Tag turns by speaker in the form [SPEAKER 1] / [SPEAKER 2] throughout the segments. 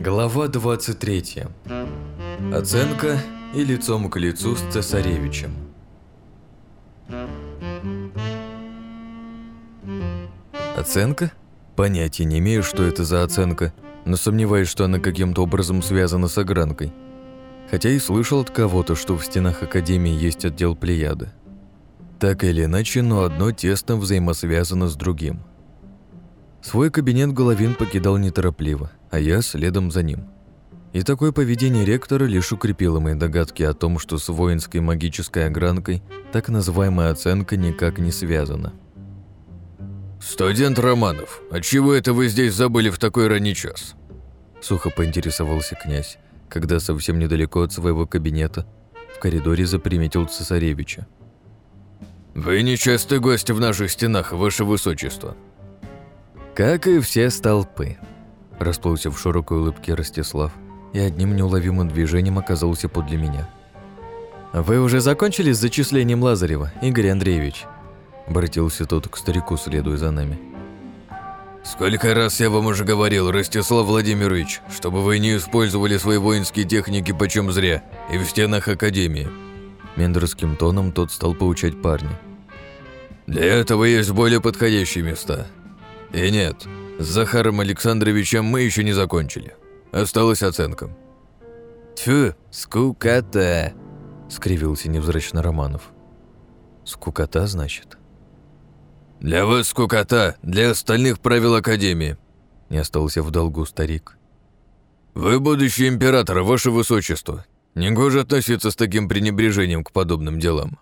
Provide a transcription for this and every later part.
[SPEAKER 1] Глава 23. Оценка и лицом к лицу с цесаревичем. Оценка? Понятия не имею, что это за оценка, но сомневаюсь, что она каким-то образом связана с огранкой. Хотя и слышал от кого-то, что в стенах Академии есть отдел Плеяды. Так или иначе, но одно тесно взаимосвязано с другим. Свой кабинет Головин покидал неторопливо, а я следом за ним. И такое поведение ректора лишь укрепило мои догадки о том, что с воинской магической огранкой так называемая оценка никак не связана.
[SPEAKER 2] «Студент Романов, а чего это вы здесь забыли в такой ранний час?»
[SPEAKER 1] Сухо поинтересовался князь, когда совсем недалеко от своего кабинета в коридоре заприметил цесаревича.
[SPEAKER 2] «Вы нечастый гость в наших стенах, ваше высочество»,
[SPEAKER 1] как и все столпы. Расплылся в широкой улыбке Ростислав и одним неуловимым движением оказался подле меня. «Вы уже закончили с зачислением Лазарева, Игорь Андреевич?» Обратился тот к старику, следуя за нами.
[SPEAKER 2] «Сколько раз я вам уже говорил, Ростислав Владимирович, чтобы вы не использовали свои воинские техники почем зря и в стенах Академии».
[SPEAKER 1] Мендерским тоном тот стал поучать парня.
[SPEAKER 2] «Для этого есть более подходящие места. И нет, с Захаром Александровичем мы еще не закончили. Осталась оценка.
[SPEAKER 1] «Тьфу, скукота!» — скривился невзрачно Романов. «Скукота, значит?»
[SPEAKER 2] «Для вас скукота, для остальных правил Академии», —
[SPEAKER 1] не остался в долгу старик.
[SPEAKER 2] «Вы будущий император, ваше высочество. Негоже относиться с таким пренебрежением к подобным делам».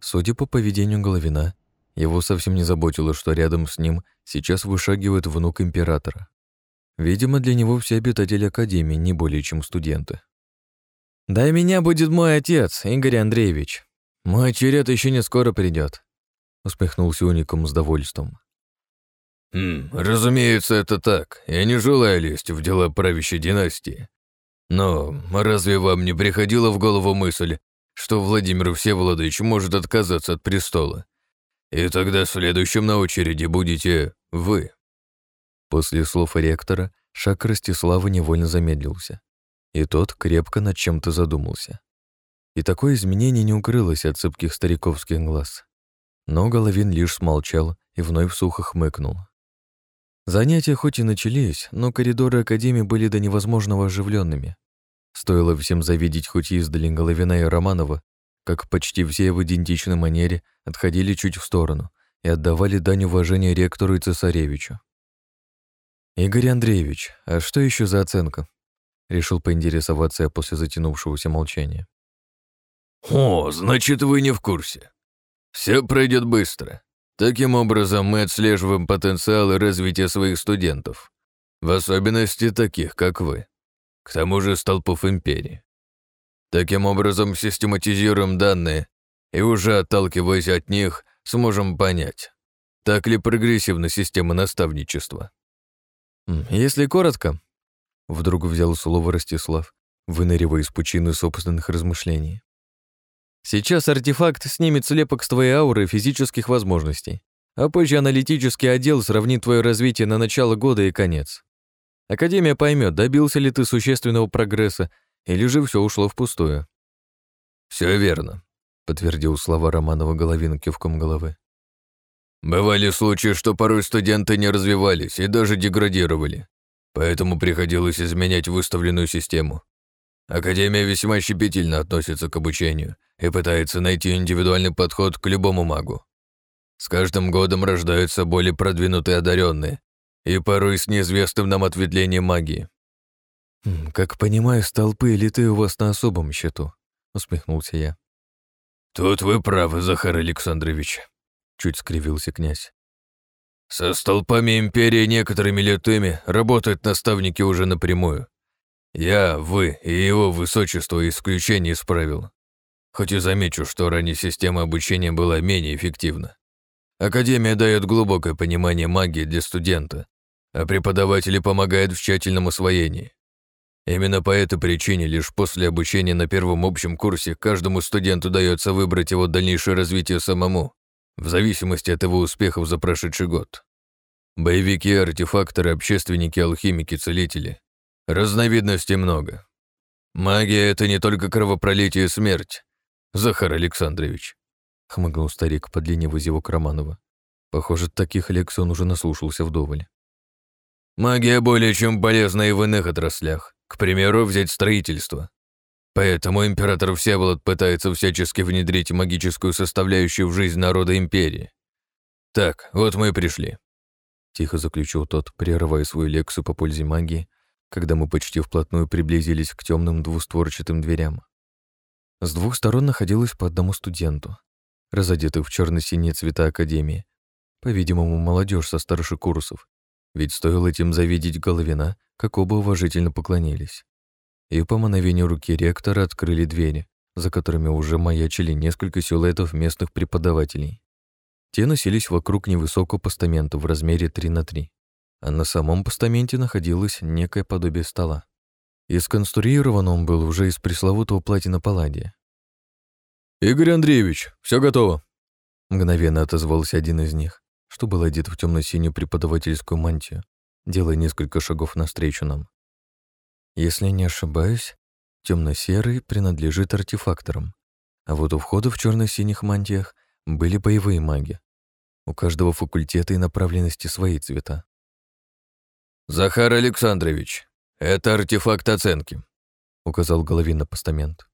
[SPEAKER 1] Судя по поведению Головина, его совсем не заботило, что рядом с ним сейчас вышагивает внук императора. Видимо, для него все обитатели Академии не более чем студенты. «Да меня будет мой отец, Игорь Андреевич. Мой черед еще не скоро придет», — усмехнулся уником с довольством.
[SPEAKER 2] «Хм, разумеется, это так. Я не желаю лезть в дела правящей династии. Но разве вам не приходила в голову мысль, что Владимир Всеволодович может отказаться от престола и тогда следующим на очереди будете вы».
[SPEAKER 1] После слов ректора шаг Ростислава невольно замедлился, и тот крепко над чем-то задумался. И такое изменение не укрылось от цепких стариковских глаз. Но Головин лишь смолчал и вновь сухо хмыкнул. Занятия хоть и начались, но коридоры Академии были до невозможного оживленными. Стоило всем завидеть хоть издали Головина и Романова, как почти все в идентичной манере отходили чуть в сторону и отдавали дань уважения ректору и цесаревичу. «Игорь Андреевич, а что еще за оценка?» Решил поинтересоваться я после затянувшегося молчания.
[SPEAKER 2] «О, значит, вы не в курсе. Все пройдет быстро. Таким образом, мы отслеживаем потенциал и развитие своих студентов, в особенности таких, как вы. К тому же столпов империи. Таким образом, систематизируем данные и уже отталкиваясь от них, сможем понять, так ли прогрессивна система наставничества.
[SPEAKER 1] Если коротко, вдруг взял слово Ростислав, выныривая из пучины собственных размышлений. Сейчас артефакт снимет слепок с твоей ауры физических возможностей, а позже аналитический отдел сравнит твое развитие на начало года и конец. Академия поймет, добился ли ты существенного прогресса или же все ушло впустую?
[SPEAKER 2] Все верно,
[SPEAKER 1] подтвердил слова Романова Головин кивком головы.
[SPEAKER 2] Бывали случаи, что порой студенты не развивались и даже деградировали, поэтому приходилось изменять выставленную систему. Академия весьма щепетильно относится к обучению и пытается найти индивидуальный подход к любому магу. С каждым годом рождаются более продвинутые одаренные и порой с неизвестным нам ответвлением магии.
[SPEAKER 1] «Как понимаю, столпы элиты у вас на особом счету», — усмехнулся я.
[SPEAKER 2] «Тут вы правы, Захар Александрович», — чуть скривился князь. «Со столпами империи некоторыми летыми работают наставники уже напрямую. Я, вы и его высочество исключение из правил. Хоть и замечу, что ранее система обучения была менее эффективна. Академия дает глубокое понимание магии для студента, а преподаватели помогают в тщательном освоении. Именно по этой причине лишь после обучения на первом общем курсе каждому студенту дается выбрать его дальнейшее развитие самому, в зависимости от его успехов за прошедший год. Боевики, артефакторы, общественники, алхимики, целители Разновидностей много. Магия — это не только кровопролитие и смерть, Захар Александрович.
[SPEAKER 1] Хмыгнул старик, подлинивая зевок Романова. Похоже, таких лекций он уже наслушался вдоволь.
[SPEAKER 2] Магия более чем полезна и в иных отраслях. К примеру, взять строительство. Поэтому император Всеволод пытается всячески внедрить магическую составляющую в жизнь народа империи. Так, вот мы и пришли.
[SPEAKER 1] Тихо заключил тот, прерывая свою лекцию по пользе магии, когда мы почти вплотную приблизились к темным двустворчатым дверям. С двух сторон находилось по одному студенту, разодетых в черно синие цвета Академии, по-видимому, молодежь со старших курсов, ведь стоило этим завидеть Головина, как оба уважительно поклонились. И по мановению руки ректора открыли двери, за которыми уже маячили несколько силуэтов местных преподавателей. Те носились вокруг невысокого постамента в размере 3 на 3, а на самом постаменте находилось некое подобие стола. И сконструирован он был уже из пресловутого платина палладия.
[SPEAKER 2] «Игорь Андреевич, все готово!»
[SPEAKER 1] Мгновенно отозвался один из них, что был одет в темно-синюю преподавательскую мантию, делая несколько шагов навстречу нам. Если не ошибаюсь, темно-серый принадлежит артефакторам, а вот у входа в черно-синих мантиях были боевые маги. У каждого факультета и направленности свои цвета.
[SPEAKER 2] «Захар Александрович, это артефакт оценки», — указал Головин на постамент.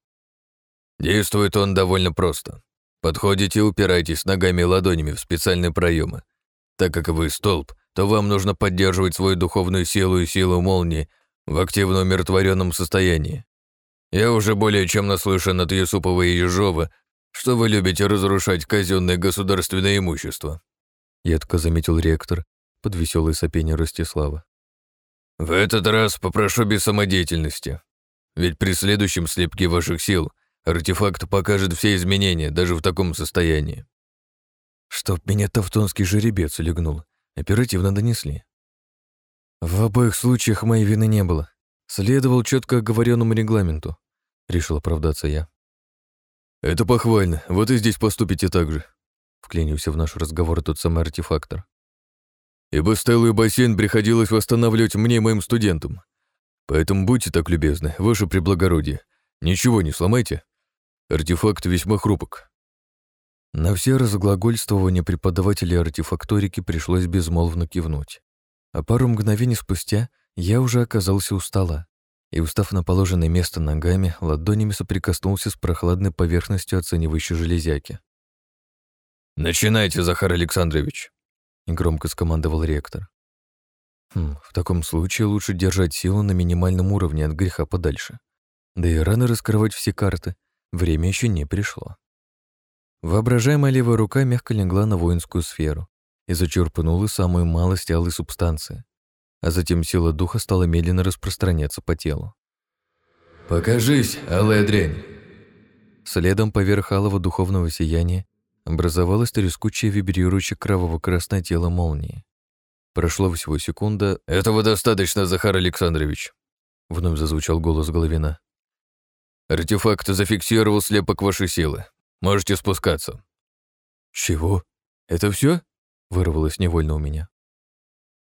[SPEAKER 2] «Действует он довольно просто. Подходите и упирайтесь ногами и ладонями в специальные проемы. Так как вы столб, то вам нужно поддерживать свою духовную силу и силу молнии в активно умиротворенном состоянии. Я уже более чем наслышан от Юсупова и Ежова, что вы любите разрушать казенное государственное имущество.
[SPEAKER 1] Едко заметил ректор под веселое сопение Ростислава.
[SPEAKER 2] В этот раз попрошу без самодеятельности. Ведь при следующем слепке ваших сил артефакт покажет все изменения, даже в таком состоянии.
[SPEAKER 1] Чтоб меня тавтонский жеребец легнул. Оперативно донесли. В обоих случаях моей вины не было. Следовал четко оговоренному регламенту. Решил оправдаться я.
[SPEAKER 2] Это похвально. Вот и здесь поступите так же.
[SPEAKER 1] Вклинился в наш разговор тот самый артефактор.
[SPEAKER 2] Ибо Стеллу и бассейн приходилось восстанавливать мне и моим студентам. Поэтому будьте так любезны, ваше преблагородие. Ничего не сломайте. Артефакт весьма хрупок.
[SPEAKER 1] На все разглагольствования преподавателя артефакторики пришлось безмолвно кивнуть. А пару мгновений спустя я уже оказался у стола и, устав на положенное место ногами, ладонями соприкоснулся с прохладной поверхностью оценивающей железяки.
[SPEAKER 2] «Начинайте, Захар Александрович», — громко скомандовал ректор.
[SPEAKER 1] Хм, в таком случае лучше держать силу на минимальном уровне от греха подальше. Да и рано раскрывать все карты. Время еще не пришло. Воображаемая левая рука мягко легла на воинскую сферу и зачерпнула самую малость алой субстанции, а затем сила духа стала медленно распространяться по телу.
[SPEAKER 2] «Покажись, алая дрянь!»
[SPEAKER 1] Следом поверх алого духовного сияния образовалось трескучее вибрирующее кроваво-красное тело молнии. Прошло всего секунда.
[SPEAKER 2] «Этого достаточно, Захар Александрович», — вновь зазвучал голос Головина. «Артефакт зафиксировал слепок вашей силы. Можете спускаться».
[SPEAKER 1] «Чего? Это все? вырвалось невольно у меня.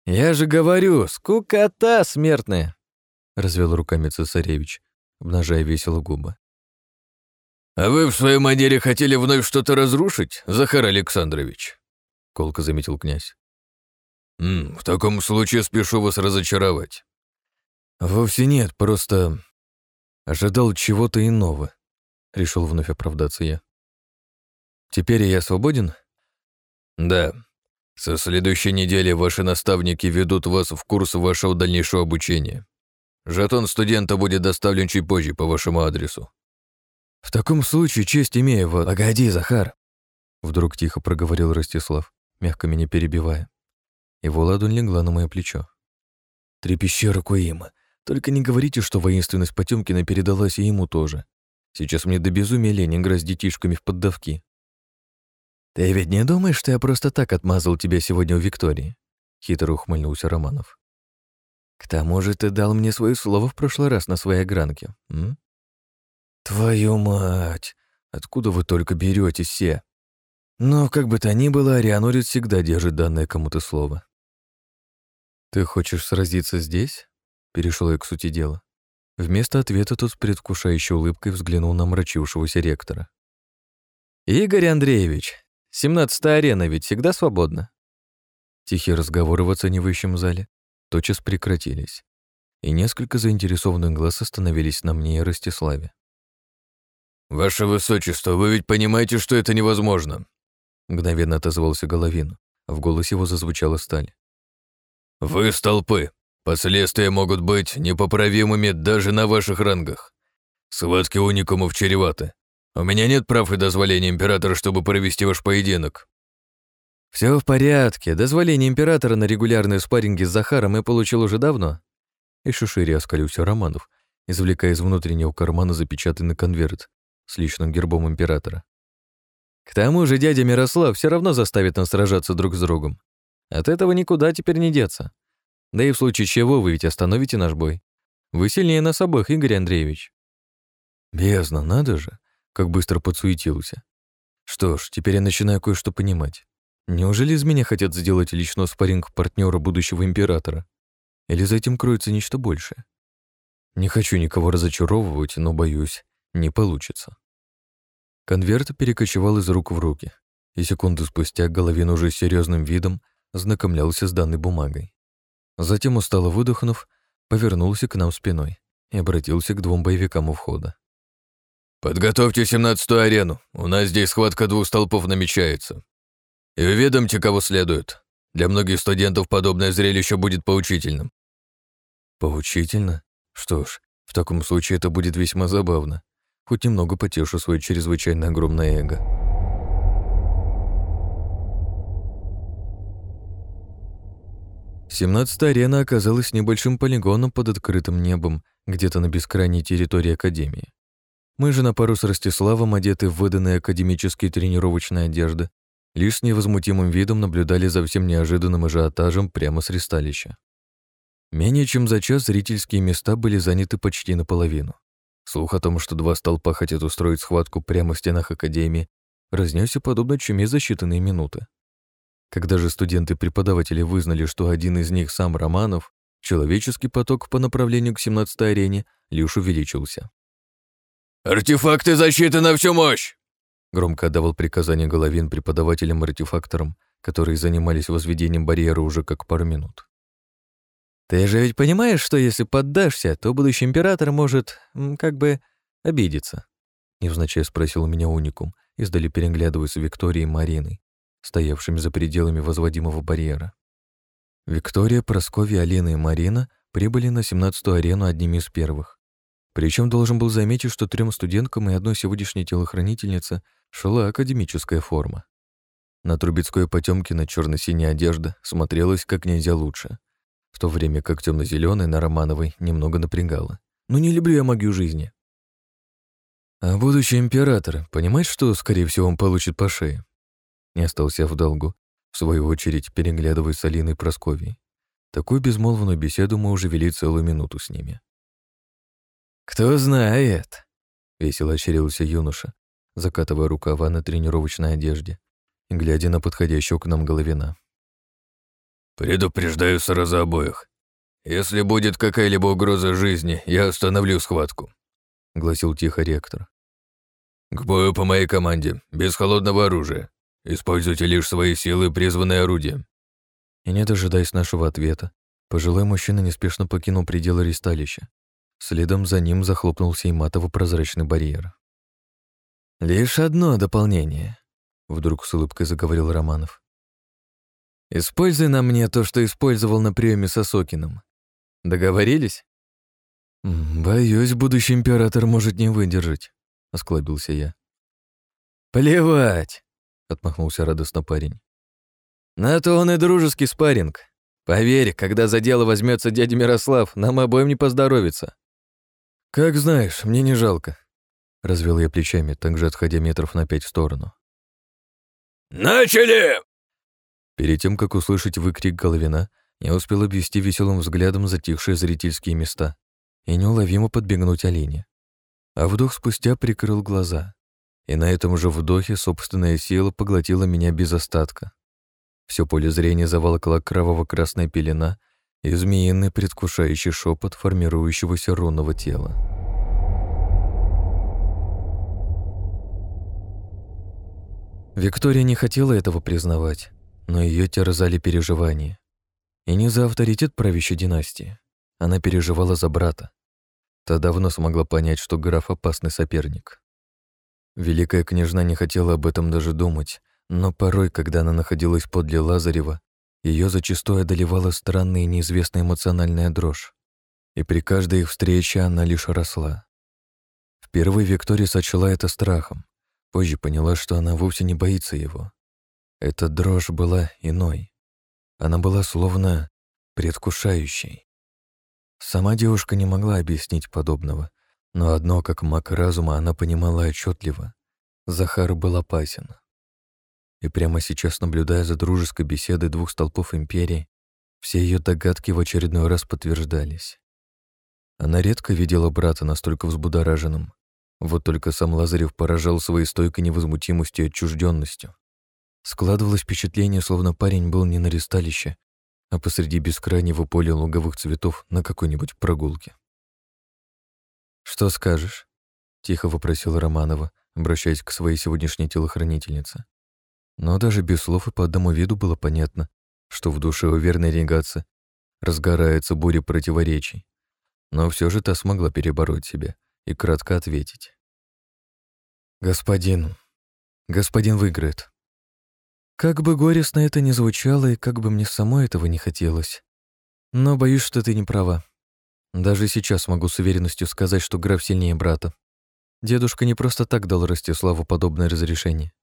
[SPEAKER 3] «Я же говорю, скукота смертная!»
[SPEAKER 1] — развел руками цесаревич, обнажая весело губы.
[SPEAKER 2] «А вы в своей манере хотели вновь что-то разрушить, Захар Александрович?» — колко заметил князь. «М, «В таком случае спешу вас разочаровать».
[SPEAKER 1] «Вовсе нет, просто ожидал чего-то иного», — решил вновь оправдаться я. Теперь я свободен?
[SPEAKER 2] Да. Со следующей недели ваши наставники ведут вас в курс вашего дальнейшего обучения. Жетон студента будет доставлен чуть позже по вашему адресу.
[SPEAKER 1] В таком случае честь имею в... Погоди, Захар. Вдруг тихо проговорил Ростислав, мягко меня перебивая. Его ладонь легла на мое плечо. Три пещеры Куима. Только не говорите, что воинственность Потемкина передалась и ему тоже. Сейчас мне до безумия лень играть с детишками в поддавки. «Ты ведь не думаешь, что я просто так отмазал тебя сегодня у Виктории?» — хитро ухмыльнулся Романов. «К тому же ты дал мне свое слово в прошлый раз на своей огранке, м? Твою мать! Откуда вы только берете все? Но, как бы то ни было, Арианорит всегда держит данное кому-то слово. «Ты хочешь сразиться здесь?» — Перешел я к сути дела. Вместо ответа тот с предвкушающей улыбкой взглянул на мрачившегося ректора.
[SPEAKER 3] «Игорь Андреевич, семнадцатая арена ведь всегда свободна?»
[SPEAKER 1] Тихие разговоры в оценивающем зале тотчас прекратились, и несколько заинтересованных глаз остановились на мне и Ростиславе.
[SPEAKER 2] «Ваше Высочество, вы ведь понимаете, что это невозможно?»
[SPEAKER 1] Мгновенно отозвался Головин. В голосе его зазвучала сталь.
[SPEAKER 2] «Вы столпы. Последствия могут быть непоправимыми даже на ваших рангах. Схватки уникумов чреваты. У меня нет прав и дозволения императора, чтобы провести ваш поединок».
[SPEAKER 3] Все в порядке. Дозволение императора на регулярные спарринги с Захаром я получил уже давно.
[SPEAKER 1] И шишире оскалился Романов, извлекая из внутреннего кармана запечатанный конверт с личным гербом императора.
[SPEAKER 3] К тому же дядя Мирослав все равно заставит нас сражаться друг с другом. От этого никуда теперь не деться. Да и в случае чего вы ведь остановите наш бой. Вы сильнее нас обоих, Игорь Андреевич.
[SPEAKER 1] Бездна, надо же, как быстро подсуетился. Что ж, теперь я начинаю кое-что понимать. Неужели из меня хотят сделать личного спарринг партнера будущего императора? Или за этим кроется нечто большее? Не хочу никого разочаровывать, но боюсь, не получится. Конверт перекочевал из рук в руки, и секунду спустя Головин уже серьезным видом знакомлялся с данной бумагой. Затем, устало выдохнув, повернулся к нам спиной и обратился к двум боевикам у входа.
[SPEAKER 2] «Подготовьте семнадцатую арену. У нас здесь схватка двух столпов намечается. И уведомьте, кого следует. Для многих студентов подобное зрелище будет поучительным».
[SPEAKER 1] «Поучительно? Что ж, в таком случае это будет весьма забавно хоть немного потешу свое чрезвычайно огромное эго. Семнадцатая арена оказалась небольшим полигоном под открытым небом, где-то на бескрайней территории Академии. Мы же на пару с Ростиславом, одеты в выданные академические тренировочные одежды, лишь с невозмутимым видом наблюдали за всем неожиданным ажиотажем прямо с ристалища. Менее чем за час зрительские места были заняты почти наполовину. Слух о том, что два столпа хотят устроить схватку прямо в стенах Академии, разнесся подобно чуме за считанные минуты. Когда же студенты и преподаватели вызнали, что один из них сам Романов, человеческий поток по направлению к 17-й арене лишь увеличился.
[SPEAKER 2] «Артефакты защиты на всю мощь!»
[SPEAKER 1] Громко отдавал приказание Головин преподавателям-артефакторам, которые занимались возведением барьера уже как пару минут.
[SPEAKER 3] Ты же ведь понимаешь, что если поддашься, то будущий император может, как бы, обидеться?»
[SPEAKER 1] Невзначай спросил у меня уникум, издали переглядываясь с Викторией и Мариной, стоявшими за пределами возводимого барьера. Виктория, Прасковья, Алина и Марина прибыли на 17-ю арену одними из первых. Причем должен был заметить, что трем студенткам и одной сегодняшней телохранительнице шла академическая форма. На Трубецкой Потёмкина черно-синяя одежда смотрелась как нельзя лучше в то время как темно-зеленый на Романовой немного напрягало. Ну не люблю я магию жизни. А будущий император понимает, что, скорее всего, он получит по шее? Не остался в долгу, в свою очередь переглядываясь с Алиной Просковией. Такую безмолвную беседу мы уже вели целую минуту с ними.
[SPEAKER 3] «Кто знает», — весело ощерился
[SPEAKER 1] юноша, закатывая рукава на тренировочной одежде и глядя на подходящего к нам головина.
[SPEAKER 2] «Предупреждаю сразу обоих. Если будет какая-либо угроза жизни, я остановлю схватку», — гласил тихо ректор. «К бою по моей команде, без холодного оружия. Используйте лишь свои силы и призванные орудия».
[SPEAKER 1] И не дожидаясь нашего ответа, пожилой мужчина неспешно покинул пределы ристалища. Следом за ним захлопнулся и матово-прозрачный барьер.
[SPEAKER 3] «Лишь одно дополнение», —
[SPEAKER 1] вдруг с улыбкой заговорил Романов.
[SPEAKER 3] Используй на мне то, что использовал на приеме с Осокиным. Договорились?
[SPEAKER 1] Боюсь, будущий император может не выдержать, осклабился я.
[SPEAKER 3] Плевать,
[SPEAKER 1] отмахнулся радостно парень.
[SPEAKER 3] На то он и дружеский спарринг. Поверь, когда за дело возьмется дядя Мирослав, нам обоим не поздоровится.
[SPEAKER 1] Как знаешь, мне не жалко. Развел я плечами, также отходя метров на пять в сторону.
[SPEAKER 2] «Начали!»
[SPEAKER 1] Перед тем, как услышать выкрик Головина, я успел обвести веселым взглядом затихшие зрительские места и неуловимо подбегнуть Алине. А вдох спустя прикрыл глаза. И на этом же вдохе собственная сила поглотила меня без остатка. Все поле зрения заволокла кроваво-красная пелена, и змеиный предвкушающий шепот формирующегося рунного тела. Виктория не хотела этого признавать, но ее терзали переживания. И не за авторитет правящей династии. Она переживала за брата. Та давно смогла понять, что граф — опасный соперник. Великая княжна не хотела об этом даже думать, но порой, когда она находилась подле Лазарева, ее зачастую одолевала странная и неизвестная эмоциональная дрожь. И при каждой их встрече она лишь росла. Впервые Виктория сочла это страхом. Позже поняла, что она вовсе не боится его. Эта дрожь была иной. Она была словно предвкушающей. Сама девушка не могла объяснить подобного, но одно, как маг разума, она понимала отчетливо. Захар был опасен. И прямо сейчас, наблюдая за дружеской беседой двух столпов империи, все ее догадки в очередной раз подтверждались. Она редко видела брата настолько взбудораженным. Вот только сам Лазарев поражал своей стойкой невозмутимостью и отчужденностью. Складывалось впечатление, словно парень был не на ристалище, а посреди бескрайнего поля луговых цветов на какой-нибудь прогулке. «Что скажешь?» — тихо вопросила Романова, обращаясь к своей сегодняшней телохранительнице. Но даже без слов и по одному виду было понятно, что в душе у верной регации разгорается буря противоречий. Но все же та смогла перебороть себя и кратко ответить. «Господин, господин выиграет». Как бы горестно это ни звучало, и как бы мне самой этого не хотелось. Но боюсь, что ты не права. Даже сейчас могу с уверенностью сказать, что граф сильнее брата. Дедушка не просто так дал Ростиславу подобное разрешение.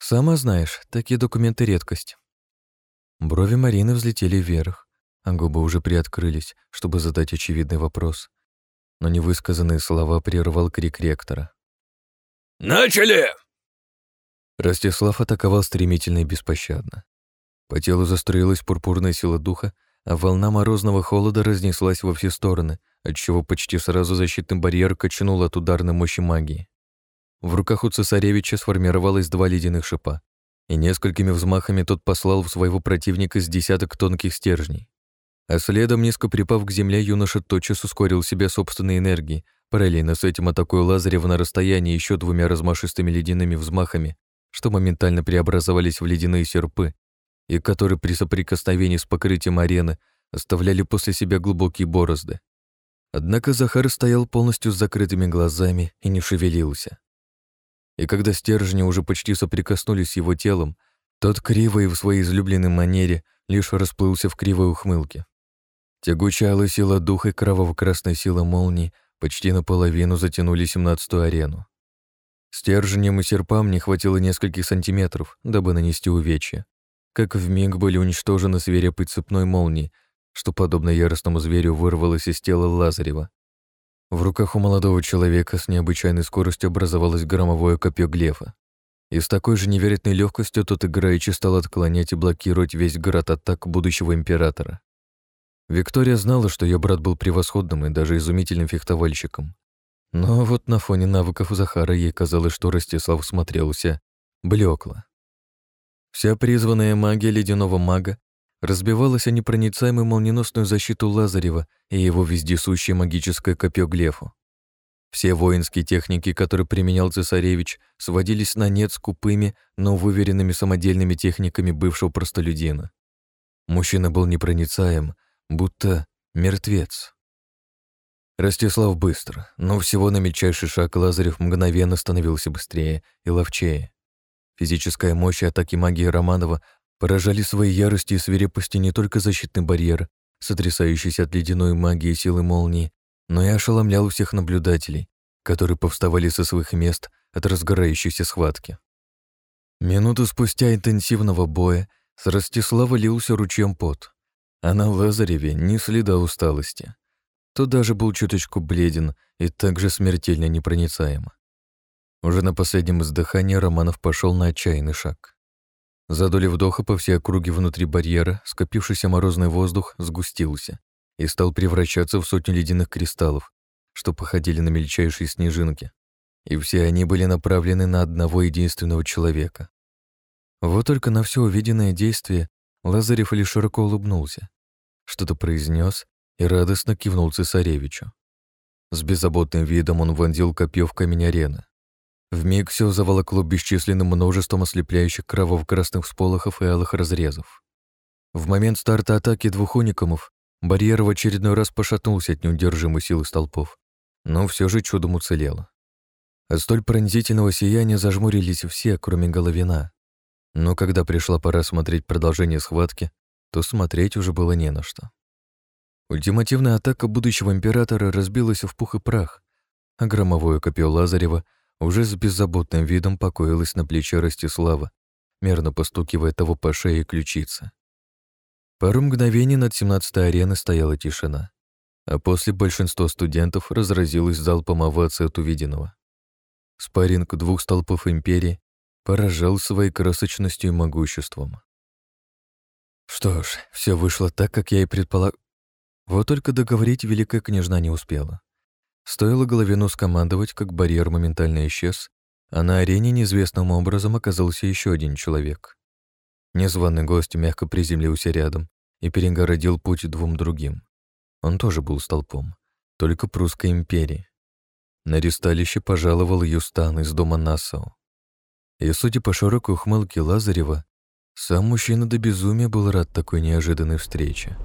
[SPEAKER 1] Сама знаешь, такие документы — редкость. Брови Марины взлетели вверх, а губы уже приоткрылись, чтобы задать очевидный вопрос. Но невысказанные слова прервал крик ректора.
[SPEAKER 2] «Начали!»
[SPEAKER 1] Ростислав атаковал стремительно и беспощадно. По телу застроилась пурпурная сила духа, волна морозного холода разнеслась во все стороны, отчего почти сразу защитный барьер качнул от ударной мощи магии. В руках у цесаревича сформировалось два ледяных шипа, и несколькими взмахами тот послал в своего противника с десяток тонких стержней. А следом, низко припав к земле, юноша тотчас ускорил себя собственной энергией, параллельно с этим атакуя Лазарева на расстоянии еще двумя размашистыми ледяными взмахами, что моментально преобразовались в ледяные серпы, и которые при соприкосновении с покрытием арены оставляли после себя глубокие борозды. Однако Захар стоял полностью с закрытыми глазами и не шевелился и когда стержни уже почти соприкоснулись с его телом, тот криво и в своей излюбленной манере лишь расплылся в кривой ухмылке. Тягучая сила духа и кроваво-красная сила молнии почти наполовину затянули семнадцатую арену. Стержнем и серпам не хватило нескольких сантиметров, дабы нанести увечья. Как вмиг были уничтожены свирепой цепной молнии, что, подобно яростному зверю, вырвалось из тела Лазарева. В руках у молодого человека с необычайной скоростью образовалось громовое копье Глефа. И с такой же невероятной легкостью тот играючи стал отклонять и блокировать весь град атак будущего императора. Виктория знала, что ее брат был превосходным и даже изумительным фехтовальщиком. Но вот на фоне навыков Захара ей казалось, что Ростислав смотрелся блекло. Вся призванная магия ледяного мага разбивалась о непроницаемую молниеносную защиту Лазарева и его вездесущее магическое копье Глефу. Все воинские техники, которые применял цесаревич, сводились на нет скупыми, но выверенными самодельными техниками бывшего простолюдина. Мужчина был непроницаем, будто мертвец. Ростислав быстро, но всего на мельчайший шаг Лазарев мгновенно становился быстрее и ловчее. Физическая мощь и атаки магии Романова Поражали своей ярости и свирепости не только защитный барьер, сотрясающийся от ледяной магии и силы молнии, но и ошеломлял всех наблюдателей, которые повставали со своих мест от разгорающейся схватки. Минуту спустя интенсивного боя с Ростислава лился ручьем пот, а на Лазареве ни следа усталости. Тот даже был чуточку бледен и также смертельно непроницаем. Уже на последнем издыхании Романов пошел на отчаянный шаг. За доли вдоха по всей округе внутри барьера скопившийся морозный воздух сгустился и стал превращаться в сотню ледяных кристаллов, что походили на мельчайшие снежинки. И все они были направлены на одного единственного человека. Вот только на все увиденное действие Лазарев лишь широко улыбнулся. что-то произнес и радостно кивнул цесаревичу. С беззаботным видом он вонзил копье в камень арены. Вмиг все заволокло бесчисленным множеством ослепляющих кроваво-красных всполохов и алых разрезов. В момент старта атаки двух уникамов барьер в очередной раз пошатнулся от неудержимой силы столпов, но все же чудом уцелело. От столь пронзительного сияния зажмурились все, кроме Головина. Но когда пришла пора смотреть продолжение схватки, то смотреть уже было не на что. Ультимативная атака будущего императора разбилась в пух и прах, а громовое копье Лазарева уже с беззаботным видом покоилось на плече Ростислава, мерно постукивая того по шее и. Пару мгновений над 17-й ареной стояла тишина, а после большинство студентов разразилось залпом овации от увиденного. Спарринг двух столпов империи поражал своей красочностью и могуществом. Что ж, все вышло так, как я и предполагал. Вот только договорить великая княжна не успела. Стоило Головину скомандовать, как барьер моментально исчез, а на арене неизвестным образом оказался еще один человек. Незваный гость мягко приземлился рядом и перегородил путь двум другим. Он тоже был столпом, только прусской империи. На ресталище пожаловал Юстан из дома Нассау. И, судя по широкой ухмылке Лазарева, сам мужчина до безумия был рад такой неожиданной встрече.